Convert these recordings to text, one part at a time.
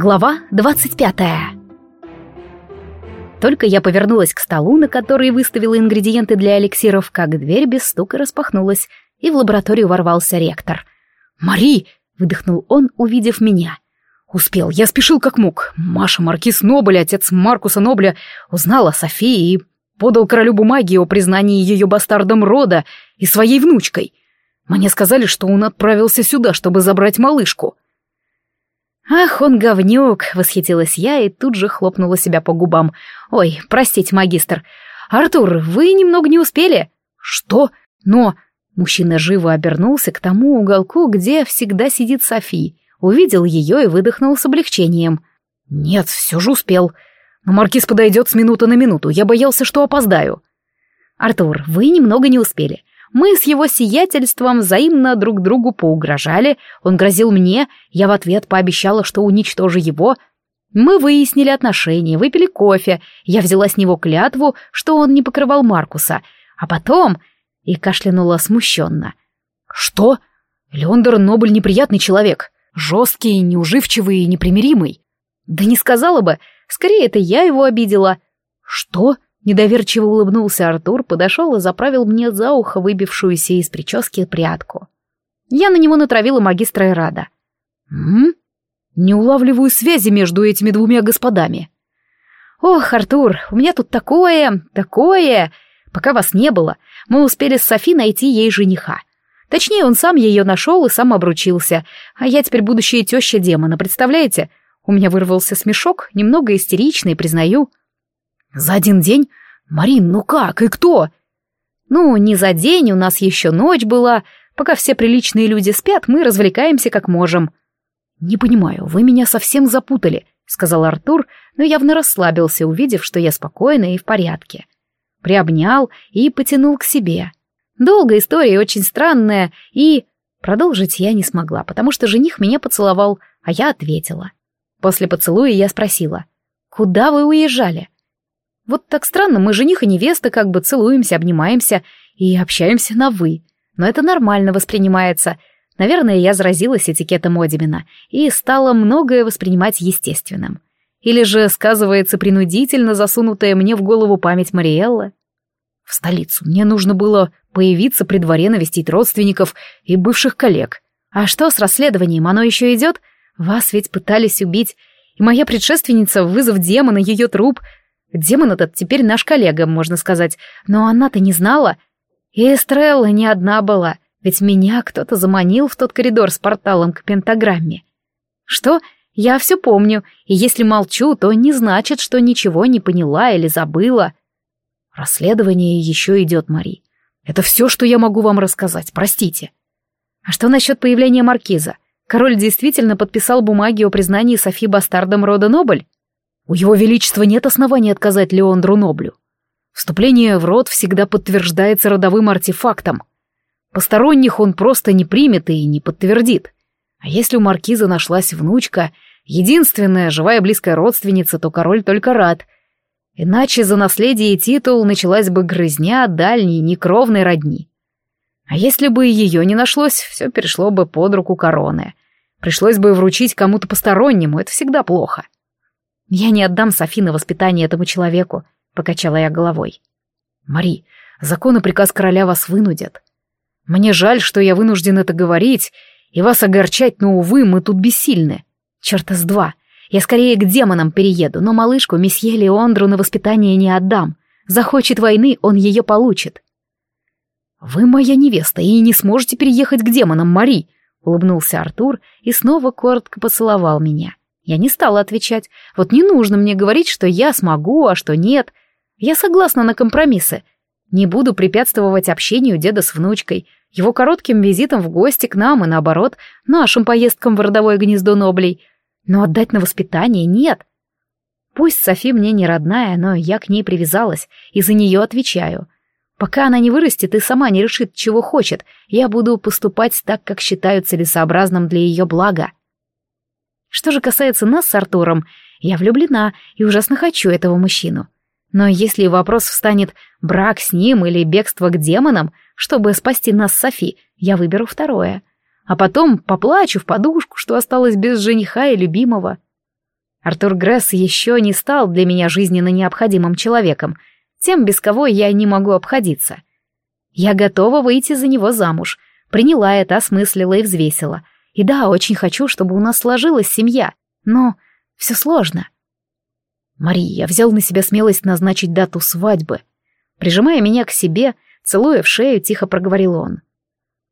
Глава 25 Только я повернулась к столу, на который выставила ингредиенты для эликсиров, как дверь без стука распахнулась, и в лабораторию ворвался ректор. «Мари!» — выдохнул он, увидев меня. «Успел, я спешил как мог. Маша Маркиз Нобель, отец Маркуса Нобля, узнал о Софии и подал королю бумаги о признании ее бастардом рода и своей внучкой. Мне сказали, что он отправился сюда, чтобы забрать малышку». «Ах, он говнюк!» — восхитилась я и тут же хлопнула себя по губам. «Ой, простите, магистр. Артур, вы немного не успели?» «Что? Но...» Мужчина живо обернулся к тому уголку, где всегда сидит Софи. Увидел ее и выдохнул с облегчением. «Нет, все же успел. Но маркиз подойдет с минуты на минуту. Я боялся, что опоздаю». «Артур, вы немного не успели. Мы с его сиятельством взаимно друг другу поугрожали, он грозил мне, я в ответ пообещала, что уничтожу его. Мы выяснили отношения, выпили кофе, я взяла с него клятву, что он не покрывал Маркуса, а потом... И кашлянула смущенно. «Что? Леондер Нобль неприятный человек, жесткий, неуживчивый и непримиримый». «Да не сказала бы, скорее это я его обидела». «Что?» Недоверчиво улыбнулся Артур, подошел и заправил мне за ухо выбившуюся из прически прядку. Я на него натравила магистра Эрада. «М? Не улавливаю связи между этими двумя господами». «Ох, Артур, у меня тут такое, такое...» Пока вас не было, мы успели с Софи найти ей жениха. Точнее, он сам ее нашел и сам обручился, а я теперь будущая теща демона, представляете? У меня вырвался смешок, немного истеричный, признаю. За один день? Марин, ну как и кто? Ну, не за день, у нас еще ночь была. Пока все приличные люди спят, мы развлекаемся как можем. Не понимаю, вы меня совсем запутали, сказал Артур, но явно расслабился, увидев, что я спокойна и в порядке. Приобнял и потянул к себе. Долгая история, очень странная, и... Продолжить я не смогла, потому что жених меня поцеловал, а я ответила. После поцелуя я спросила, «Куда вы уезжали?» Вот так странно, мы жених и невеста как бы целуемся, обнимаемся и общаемся на «вы». Но это нормально воспринимается. Наверное, я заразилась этикетом Одимина и стала многое воспринимать естественным. Или же сказывается принудительно засунутая мне в голову память Мариэллы. В столицу мне нужно было появиться при дворе, навестить родственников и бывших коллег. А что с расследованием, оно еще идет? Вас ведь пытались убить, и моя предшественница, вызов демона, ее труп, Демон этот теперь наш коллега, можно сказать, но она-то не знала. И Эстрелла не одна была, ведь меня кто-то заманил в тот коридор с порталом к пентаграмме. Что? Я все помню, и если молчу, то не значит, что ничего не поняла или забыла. Расследование еще идет, Мари. Это все, что я могу вам рассказать, простите. А что насчет появления маркиза? Король действительно подписал бумаги о признании Софи бастардом рода Нобль? У его величества нет оснований отказать Леондру Ноблю. Вступление в род всегда подтверждается родовым артефактом. Посторонних он просто не примет и не подтвердит. А если у маркиза нашлась внучка, единственная живая близкая родственница, то король только рад. Иначе за наследие и титул началась бы грызня дальней, некровной родни. А если бы ее не нашлось, все перешло бы под руку короны. Пришлось бы вручить кому-то постороннему, это всегда плохо. — «Я не отдам Софи на воспитание этому человеку», — покачала я головой. «Мари, закон и приказ короля вас вынудят. Мне жаль, что я вынужден это говорить, и вас огорчать, но, увы, мы тут бессильны. Черта с два. Я скорее к демонам перееду, но малышку месье Леондру на воспитание не отдам. Захочет войны, он ее получит». «Вы моя невеста и не сможете переехать к демонам, Мари», — улыбнулся Артур и снова коротко поцеловал меня. Я не стала отвечать. Вот не нужно мне говорить, что я смогу, а что нет. Я согласна на компромиссы. Не буду препятствовать общению деда с внучкой, его коротким визитом в гости к нам и, наоборот, нашим поездкам в родовое гнездо Ноблей. Но отдать на воспитание нет. Пусть Софи мне не родная, но я к ней привязалась и за нее отвечаю. Пока она не вырастет и сама не решит, чего хочет, я буду поступать так, как считаю целесообразным для ее блага. Что же касается нас с Артуром, я влюблена и ужасно хочу этого мужчину. Но если вопрос встанет брак с ним или бегство к демонам, чтобы спасти нас с Софи, я выберу второе. А потом поплачу в подушку, что осталась без жениха и любимого. Артур Гресс еще не стал для меня жизненно необходимым человеком, тем, без кого я не могу обходиться. Я готова выйти за него замуж, приняла это, осмыслила и взвесила. И да, очень хочу, чтобы у нас сложилась семья, но все сложно. Мария, я взял на себя смелость назначить дату свадьбы. Прижимая меня к себе, целуя в шею, тихо проговорил он.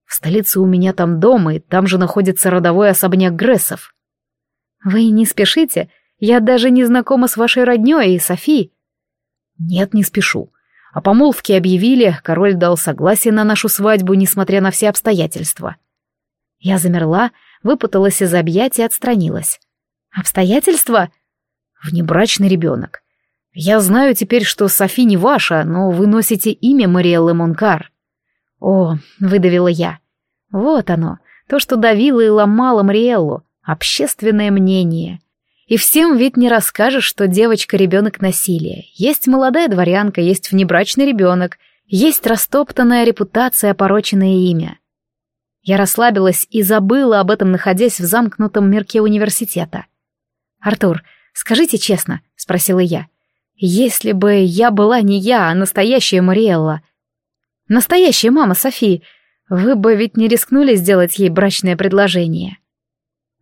В столице у меня там дом, и там же находится родовой особняк Грессов. Вы не спешите? Я даже не знакома с вашей роднёй и Софи. Нет, не спешу. О помолвке объявили, король дал согласие на нашу свадьбу, несмотря на все обстоятельства. Я замерла, выпуталась из объятий и отстранилась. Обстоятельства? Внебрачный ребенок. Я знаю теперь, что Софи не ваша, но вы носите имя Мариэллы Монкар. О, выдавила я. Вот оно, то, что давило и ломало Мариэллу, общественное мнение. И всем ведь не расскажешь, что девочка ребенок насилия. Есть молодая дворянка, есть внебрачный ребенок, есть растоптанная репутация, опороченное имя. Я расслабилась и забыла об этом, находясь в замкнутом мирке университета. «Артур, скажите честно», — спросила я, — «если бы я была не я, а настоящая Мариэлла, настоящая мама Софии, вы бы ведь не рискнули сделать ей брачное предложение?»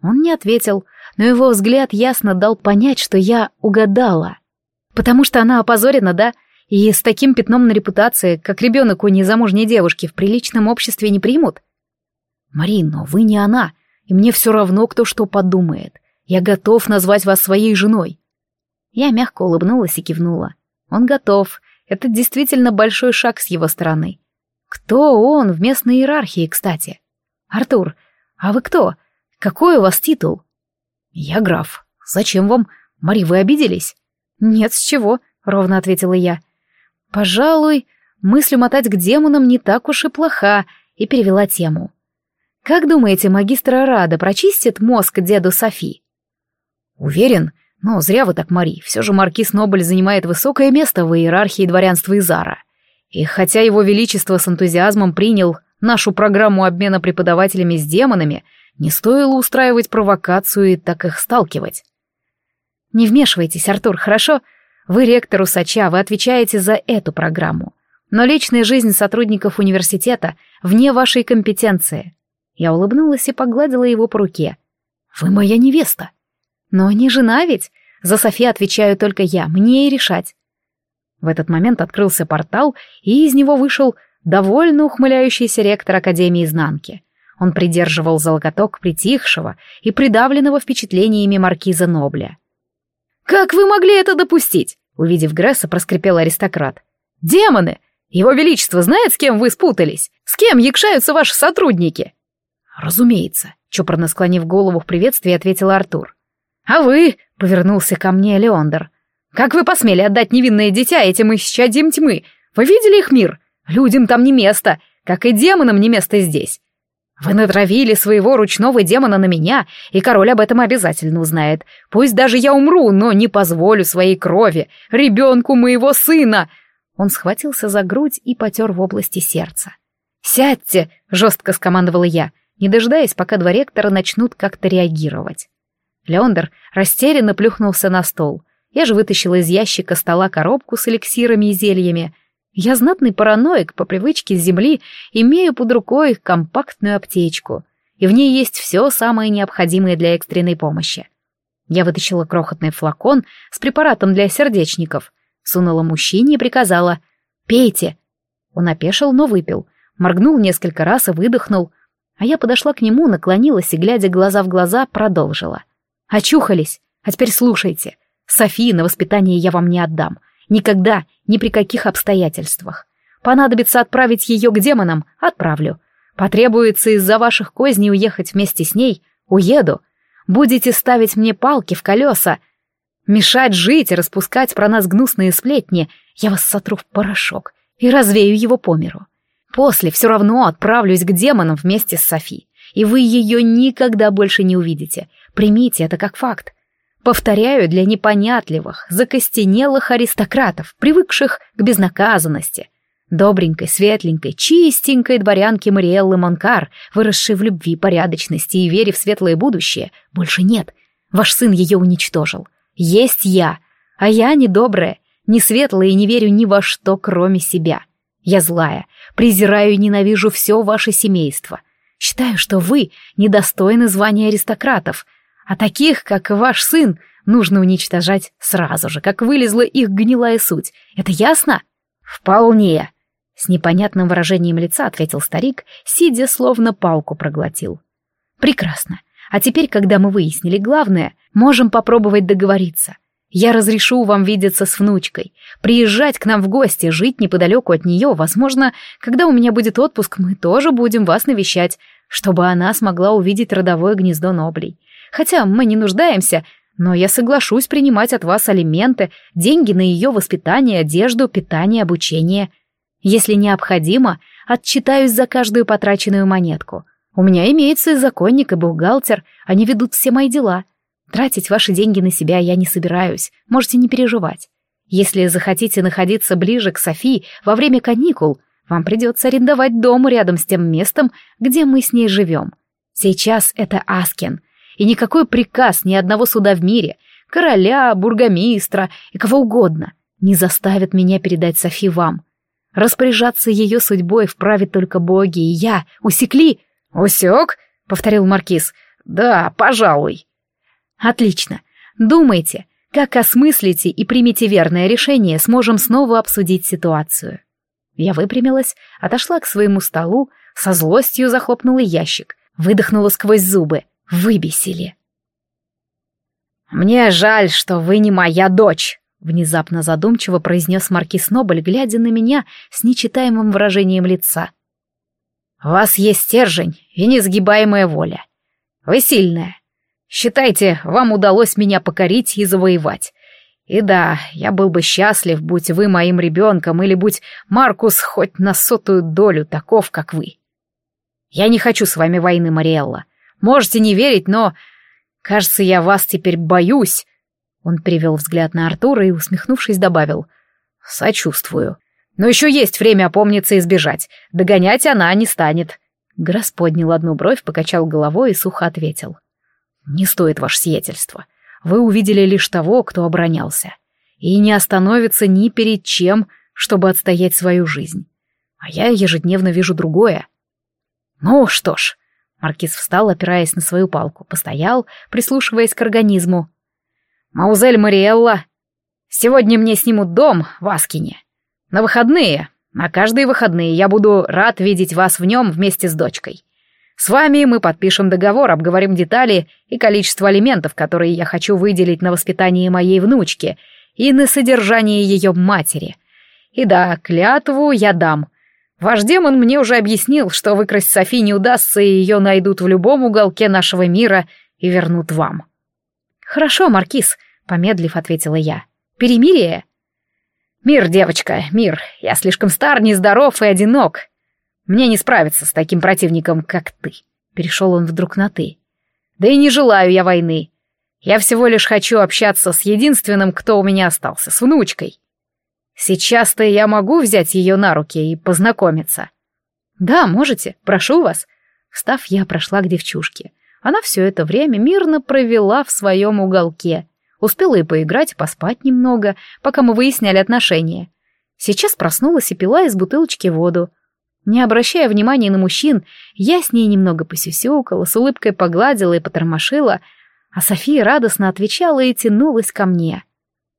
Он не ответил, но его взгляд ясно дал понять, что я угадала. Потому что она опозорена, да? И с таким пятном на репутации, как ребенок у незамужней девушки, в приличном обществе не примут? Марин, но вы не она, и мне все равно, кто что подумает. Я готов назвать вас своей женой. Я мягко улыбнулась и кивнула. Он готов. Это действительно большой шаг с его стороны. Кто он в местной иерархии, кстати? Артур, а вы кто? Какой у вас титул? «Я граф. Зачем вам? Мари, вы обиделись?» «Нет, с чего», — ровно ответила я. «Пожалуй, мысль мотать к демонам не так уж и плоха», и перевела тему. «Как думаете, магистр Арада прочистит мозг деду Софи?» «Уверен, но зря вы так, Мари. Все же маркиз Нобль занимает высокое место в иерархии дворянства Изара. И хотя его величество с энтузиазмом принял нашу программу обмена преподавателями с демонами, не стоило устраивать провокацию и так их сталкивать. Не вмешивайтесь, Артур, хорошо? Вы ректор Усача, вы отвечаете за эту программу. Но личная жизнь сотрудников университета вне вашей компетенции. Я улыбнулась и погладила его по руке. Вы моя невеста. Но не жена ведь. За Софи отвечаю только я, мне и решать. В этот момент открылся портал, и из него вышел довольно ухмыляющийся ректор Академии Изнанки. Он придерживал за локоток притихшего и придавленного впечатлениями маркиза Нобля. «Как вы могли это допустить?» Увидев Гресса, проскрипел аристократ. «Демоны! Его Величество знает, с кем вы спутались? С кем якшаются ваши сотрудники?» «Разумеется», — чопорно склонив голову в приветствии, ответил Артур. «А вы?» — повернулся ко мне Леондер. «Как вы посмели отдать невинное дитя этим исчадьям тьмы? Вы видели их мир? Людям там не место, как и демонам не место здесь. Вы натравили своего ручного демона на меня, и король об этом обязательно узнает. Пусть даже я умру, но не позволю своей крови, ребенку моего сына!» Он схватился за грудь и потер в области сердца. «Сядьте!» — жестко скомандовала я, не дожидаясь, пока два ректора начнут как-то реагировать. Леондер растерянно плюхнулся на стол. Я же вытащила из ящика стола коробку с эликсирами и зельями — я знатный параноик, по привычке с земли, имею под рукой компактную аптечку, и в ней есть все самое необходимое для экстренной помощи. Я вытащила крохотный флакон с препаратом для сердечников, сунула мужчине и приказала «Пейте». Он опешил, но выпил, моргнул несколько раз и выдохнул, а я подошла к нему, наклонилась и, глядя глаза в глаза, продолжила. «Очухались, а теперь слушайте. Софии на воспитание я вам не отдам. Никогда, ни при каких обстоятельствах. Понадобится отправить ее к демонам — отправлю. Потребуется из-за ваших козней уехать вместе с ней — уеду. Будете ставить мне палки в колеса. Мешать жить и распускать про нас гнусные сплетни, я вас сотру в порошок и развею его по миру. После все равно отправлюсь к демонам вместе с Софи, и вы ее никогда больше не увидите. Примите это как факт. Повторяю, для непонятливых, закостенелых аристократов, привыкших к безнаказанности. Добренькой, светленькой, чистенькой дворянки Мариэллы Монкар, выросшей в любви, порядочности и вере в светлое будущее, больше нет. Ваш сын ее уничтожил. Есть я, а я недобрая, не светлая и не верю ни во что, кроме себя. Я злая, презираю и ненавижу все ваше семейство. Считаю, что вы недостойны звания аристократов, а таких, как ваш сын, нужно уничтожать сразу же, как вылезла их гнилая суть. Это ясно? Вполне. С непонятным выражением лица ответил старик, сидя словно палку проглотил. Прекрасно. А теперь, когда мы выяснили главное, можем попробовать договориться. Я разрешу вам видеться с внучкой, приезжать к нам в гости, жить неподалеку от нее. Возможно, когда у меня будет отпуск, мы тоже будем вас навещать, чтобы она смогла увидеть родовое гнездо Ноблей. Хотя мы не нуждаемся, но я соглашусь принимать от вас алименты, деньги на ее воспитание, одежду, питание, обучение. Если необходимо, отчитаюсь за каждую потраченную монетку. У меня имеется законник, и бухгалтер, они ведут все мои дела. Тратить ваши деньги на себя я не собираюсь, можете не переживать. Если захотите находиться ближе к Софии во время каникул, вам придется арендовать дом рядом с тем местом, где мы с ней живем. Сейчас это Аскин, и никакой приказ ни одного суда в мире, короля, бургомистра и кого угодно, не заставит меня передать Софи вам. Распоряжаться ее судьбой вправе только боги, и я. Усекли?» «Усек?» — повторил Маркиз. «Да, пожалуй». «Отлично. Думайте, как осмыслите и примите верное решение, сможем снова обсудить ситуацию». Я выпрямилась, отошла к своему столу, со злостью захлопнула ящик, выдохнула сквозь зубы. Выбесили. «Мне жаль, что вы не моя дочь», — внезапно задумчиво произнес маркиз Нобль, глядя на меня с нечитаемым выражением лица. «У вас есть стержень и несгибаемая воля. Вы сильная. Считайте, вам удалось меня покорить и завоевать. И да, я был бы счастлив, будь вы моим ребенком, или будь Маркус хоть на сотую долю таков, как вы. Я не хочу с вами войны, Мариэлла. Можете не верить, но... Кажется, я вас теперь боюсь. Он перевел взгляд на Артура и, усмехнувшись, добавил. Сочувствую. Но еще есть время опомниться и сбежать. Догонять она не станет. Грас поднял одну бровь, покачал головой и сухо ответил. «Не стоит ваше сиятельство вы увидели лишь того, кто оборонялся, и не остановится ни перед чем, чтобы отстоять свою жизнь. А я ежедневно вижу другое. Ну что ж, Маркиз встал, опираясь на свою палку, постоял, прислушиваясь к организму. «Маузель Мариэлла, сегодня мне снимут дом в Аскине. На выходные, на каждые выходные я буду рад видеть вас в нем вместе с дочкой. С вами мы подпишем договор, обговорим детали и количество алиментов, которые я хочу выделить на воспитание моей внучки и на содержание ее матери. И да, клятву я дам. Ваш демон мне уже объяснил, что выкрасть Софи не удастся, и ее найдут в любом уголке нашего мира и вернут вам. «Хорошо, Маркиз», — помедлив ответила я. «Перемирие?» «Мир, девочка, мир. Я слишком стар, нездоров и одинок. Мне не справиться с таким противником, как ты. Перешел он вдруг на «ты». Да и не желаю я войны. Я всего лишь хочу общаться с единственным, кто у меня остался, с внучкой. Сейчас-то я могу взять ее на руки и познакомиться. Да, можете, прошу вас. Встав, я прошла к девчушке. Она все это время мирно провела в своем уголке. Успела и поиграть, и поспать немного, пока мы выясняли отношения. Сейчас проснулась и пила из бутылочки воду. Не обращая внимания на мужчин, я с ней немного посюсюкала, с улыбкой погладила и потормошила, а София радостно отвечала и тянулась ко мне.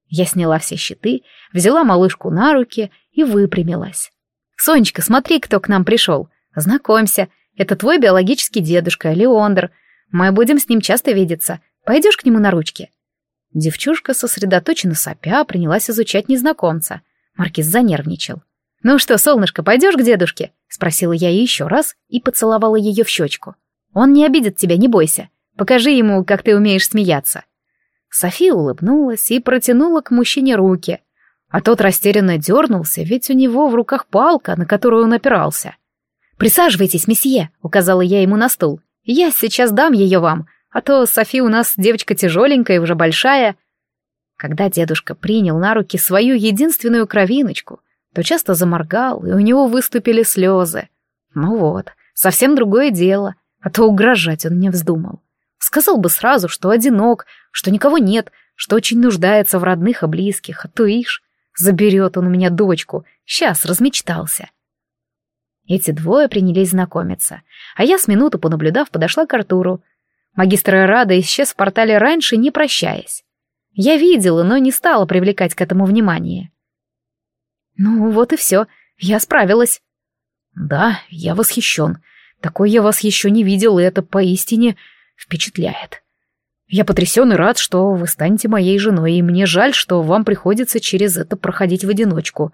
Я сняла все щиты, взяла малышку на руки и выпрямилась. «Сонечка, смотри, кто к нам пришел. Знакомься, это твой биологический дедушка, Леондр. Мы будем с ним часто видеться. Пойдешь к нему на ручки?» Девчушка, сосредоточенно сопя, принялась изучать незнакомца. Маркиз занервничал. «Ну что, солнышко, пойдешь к дедушке?» — спросила я еще раз и поцеловала ее в щечку. «Он не обидит тебя, не бойся. Покажи ему, как ты умеешь смеяться». София улыбнулась и протянула к мужчине руки, а тот растерянно дернулся, ведь у него в руках палка, на которую он опирался. «Присаживайтесь, месье», — указала я ему на стул. «Я сейчас дам ее вам, а то Софи у нас девочка тяжеленькая и уже большая». Когда дедушка принял на руки свою единственную кровиночку, то часто заморгал, и у него выступили слезы. Ну вот, совсем другое дело, а то угрожать он не вздумал. Сказал бы сразу, что одинок, что никого нет, что очень нуждается в родных и близких, а то ишь, заберет он у меня дочку, сейчас размечтался. Эти двое принялись знакомиться, а я с минуту понаблюдав подошла к Артуру. Магистр Рада исчез в портале раньше, не прощаясь. Я видела, но не стала привлекать к этому внимание. Ну вот и все, я справилась. Да, я восхищен. Такой я вас еще не видел, и это поистине впечатляет. Я потрясен и рад, что вы станете моей женой, и мне жаль, что вам приходится через это проходить в одиночку.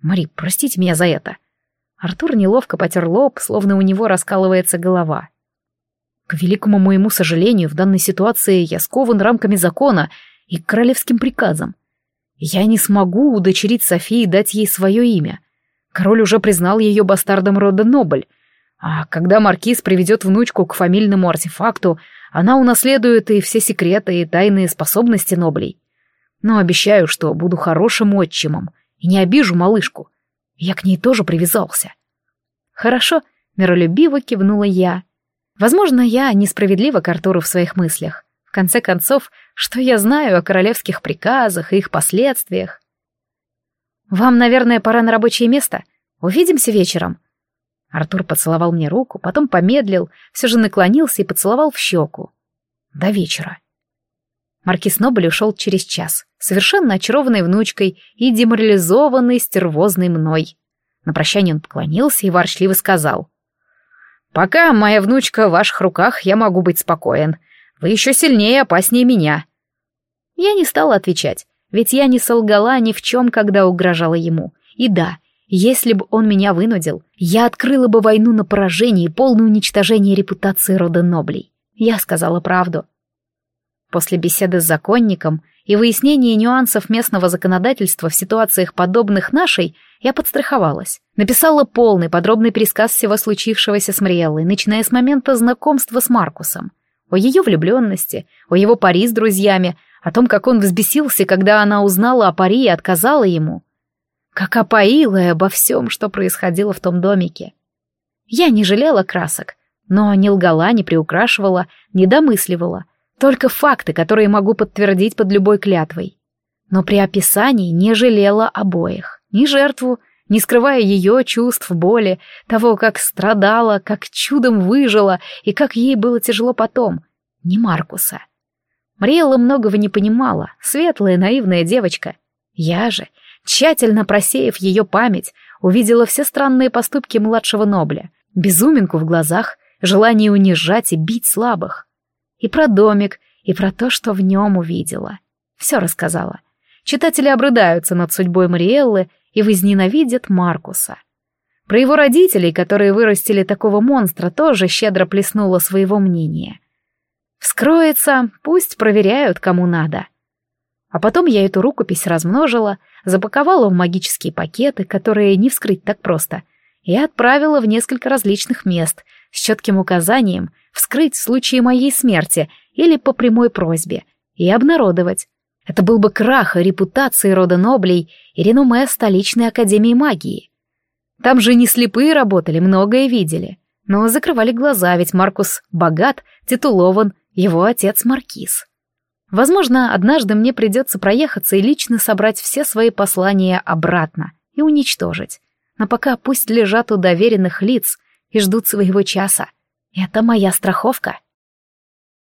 Мари, простите меня за это. Артур неловко потер лоб, словно у него раскалывается голова. К великому моему сожалению, в данной ситуации я скован рамками закона и королевским приказом. Я не смогу удочерить Софии и дать ей свое имя. Король уже признал ее бастардом рода Нобль, а когда маркиз приведет внучку к фамильному артефакту, она унаследует и все секреты и тайные способности Ноблей. Но обещаю, что буду хорошим отчимом и не обижу малышку. Я к ней тоже привязался. Хорошо, миролюбиво кивнула я. Возможно, я несправедлива к Артуру в своих мыслях. В конце концов, что я знаю о королевских приказах и их последствиях? Вам, наверное, пора на рабочее место. Увидимся вечером. Артур поцеловал мне руку, потом помедлил, все же наклонился и поцеловал в щеку. До вечера. Маркиз Нобль ушел через час, совершенно очарованной внучкой и деморализованной стервозной мной. На прощание он поклонился и ворчливо сказал. «Пока моя внучка в ваших руках, я могу быть спокоен. Вы еще сильнее и опаснее меня». Я не стала отвечать, ведь я не солгала ни в чем, когда угрожала ему. И да, если бы он меня вынудил, я открыла бы войну на поражение и полное уничтожение репутации рода Ноблей. Я сказала правду. После беседы с законником и выяснения нюансов местного законодательства в ситуациях, подобных нашей, я подстраховалась. Написала полный, подробный пересказ всего случившегося с Мриэллой, начиная с момента знакомства с Маркусом. О ее влюбленности, о его пари с друзьями, о том, как он взбесился, когда она узнала о пари и отказала ему как опоила и обо всем, что происходило в том домике. Я не жалела красок, но не лгала, не приукрашивала, не домысливала, только факты, которые могу подтвердить под любой клятвой. Но при описании не жалела обоих, ни жертву, не скрывая ее чувств, боли, того, как страдала, как чудом выжила и как ей было тяжело потом, ни Маркуса. Мариэлла многого не понимала, светлая, наивная девочка. Я же тщательно просеяв ее память, увидела все странные поступки младшего Нобля, безуминку в глазах, желание унижать и бить слабых. И про домик, и про то, что в нем увидела. Все рассказала. Читатели обрыдаются над судьбой Мариэллы и возненавидят Маркуса. Про его родителей, которые вырастили такого монстра, тоже щедро плеснуло своего мнения. Вскроется, пусть проверяют, кому надо. А потом я эту рукопись размножила, запаковала в магические пакеты, которые не вскрыть так просто, и отправила в несколько различных мест с четким указанием вскрыть в случае моей смерти или по прямой просьбе и обнародовать. Это был бы крах репутации рода Ноблей и реноме столичной академии магии. Там же не слепые работали, многое видели. Но закрывали глаза, ведь Маркус богат, титулован, его отец маркиз. Возможно, однажды мне придется проехаться и лично собрать все свои послания обратно и уничтожить. Но пока пусть лежат у доверенных лиц и ждут своего часа. Это моя страховка.